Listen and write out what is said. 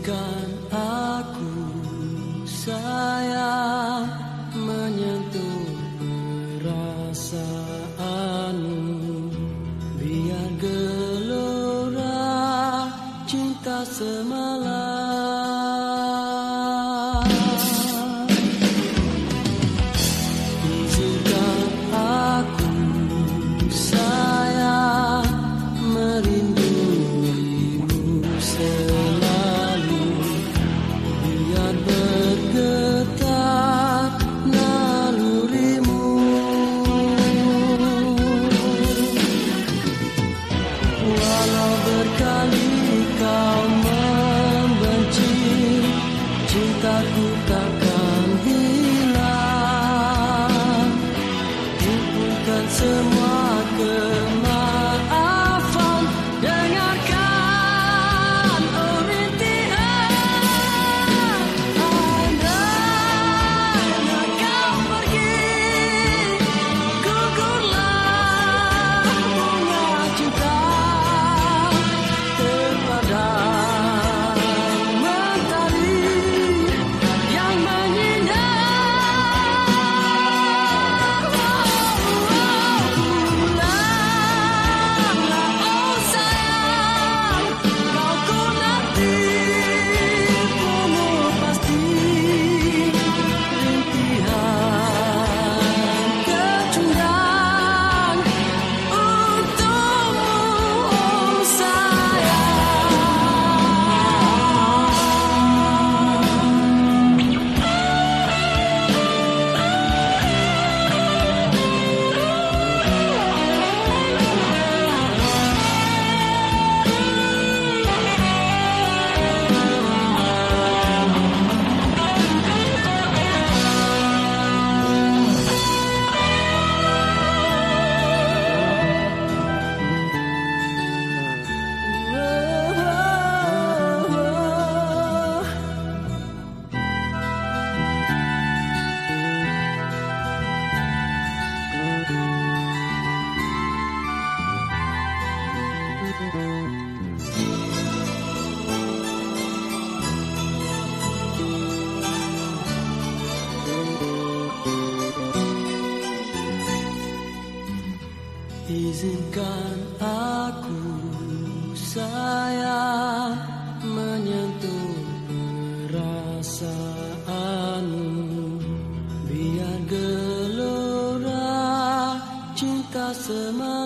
Izinkan aku sayang menyentuh perasaan stop Izinkan aku sayang menyentuh perasaanmu. Biar gelora cinta semata